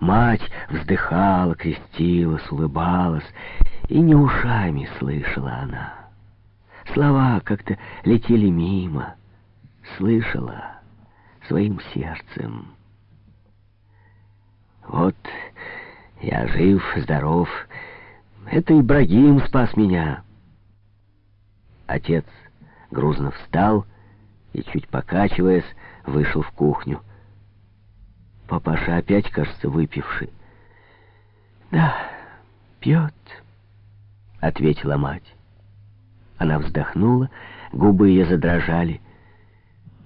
Мать вздыхала, крестилась, улыбалась, и не ушами слышала она. Слова как-то летели мимо, слышала своим сердцем. Вот я жив, здоров. Это Ибрагим спас меня. Отец грузно встал и, чуть покачиваясь, вышел в кухню. Папаша опять, кажется, выпивший. «Да, пьет», — ответила мать. Она вздохнула, губы ее задрожали.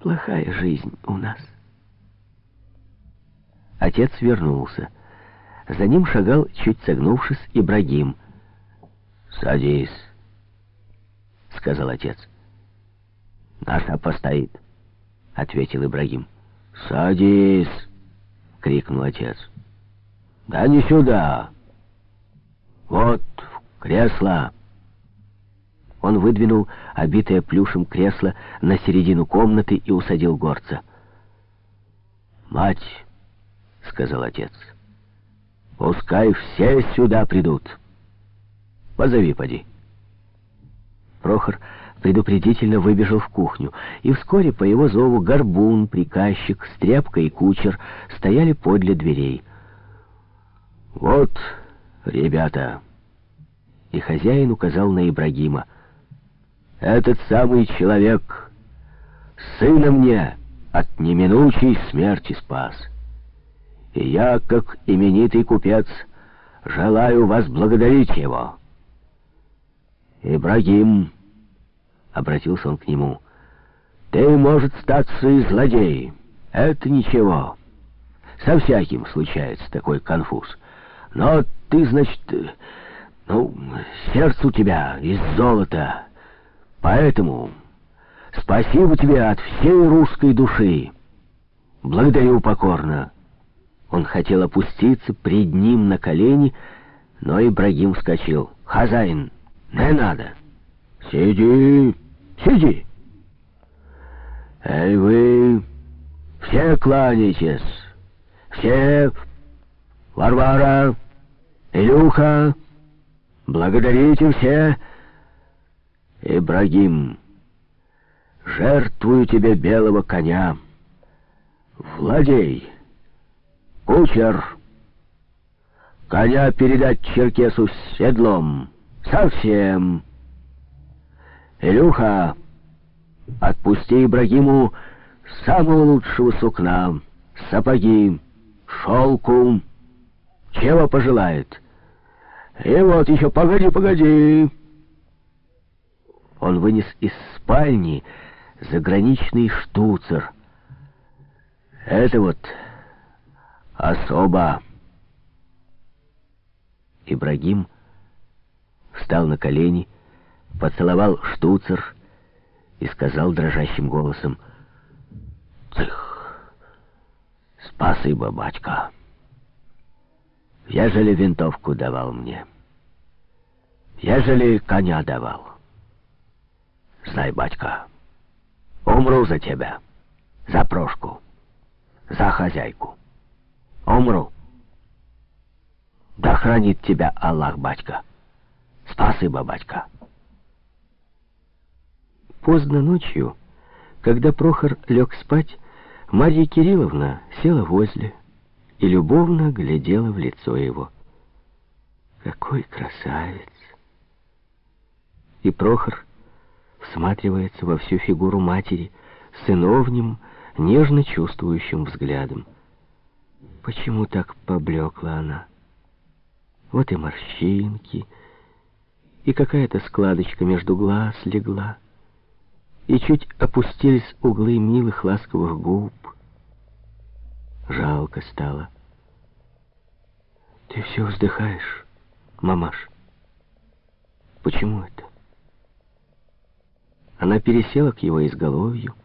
«Плохая жизнь у нас». Отец вернулся. За ним шагал, чуть согнувшись, Ибрагим. «Садись», — сказал отец. «Наша постоит», — ответил Ибрагим. «Садись», — крикнул отец. «Да не сюда. Вот, в кресло». Он выдвинул обитое плюшем кресло на середину комнаты и усадил горца. «Мать», — сказал отец, — «пускай все сюда придут. Позови, поди». Прохор предупредительно выбежал в кухню, и вскоре по его зову горбун, приказчик, стряпка и кучер стояли подле дверей. «Вот, ребята!» И хозяин указал на Ибрагима. «Этот самый человек сына мне от неминучей смерти спас. И я, как именитый купец, желаю вас благодарить его». «Ибрагим», — обратился он к нему, — «ты, может, статься и злодей. Это ничего. Со всяким случается такой конфуз. Но ты, значит, ну, сердце у тебя из золота. Поэтому спасибо тебе от всей русской души. Благодарю покорно». Он хотел опуститься пред ним на колени, но Ибрагим вскочил. «Хозяин!» Не надо. Сиди, сиди. Эй, вы все кланяйтесь. Все. Варвара, Илюха, благодарите все. Ибрагим, жертвую тебе белого коня. Владей. Кучер. Коня передать черкесу с седлом. Совсем. Илюха, отпусти Ибрагиму самого лучшего сукна, сапоги, шелку, чего пожелает. И вот еще, погоди, погоди. Он вынес из спальни заграничный штуцер. Это вот особо. Ибрагим встал на колени, поцеловал штуцер и сказал дрожащим голосом, «Цых! Спасибо, батька! Ежели винтовку давал мне, ежели коня давал, знай, батька, умру за тебя, за прошку, за хозяйку. Умру. Да хранит тебя Аллах, батька!» Спасибо, батька. Поздно ночью, когда Прохор лег спать, Марья Кирилловна села возле и любовно глядела в лицо его. Какой красавец! И Прохор всматривается во всю фигуру матери сыновним, нежно чувствующим взглядом. Почему так поблекла она? Вот и морщинки, и какая-то складочка между глаз легла, и чуть опустились углы милых ласковых губ. Жалко стало. Ты все вздыхаешь, мамаш. Почему это? Она пересела к его изголовью,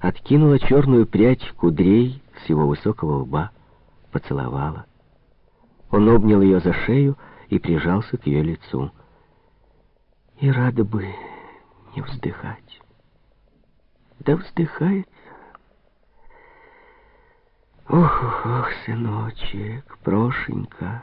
откинула черную прядь кудрей с его высокого лба, поцеловала. Он обнял ее за шею и прижался к ее лицу и рада бы не вздыхать. Да вздыхается. Ох, ох, ох, сыночек, Прошенька,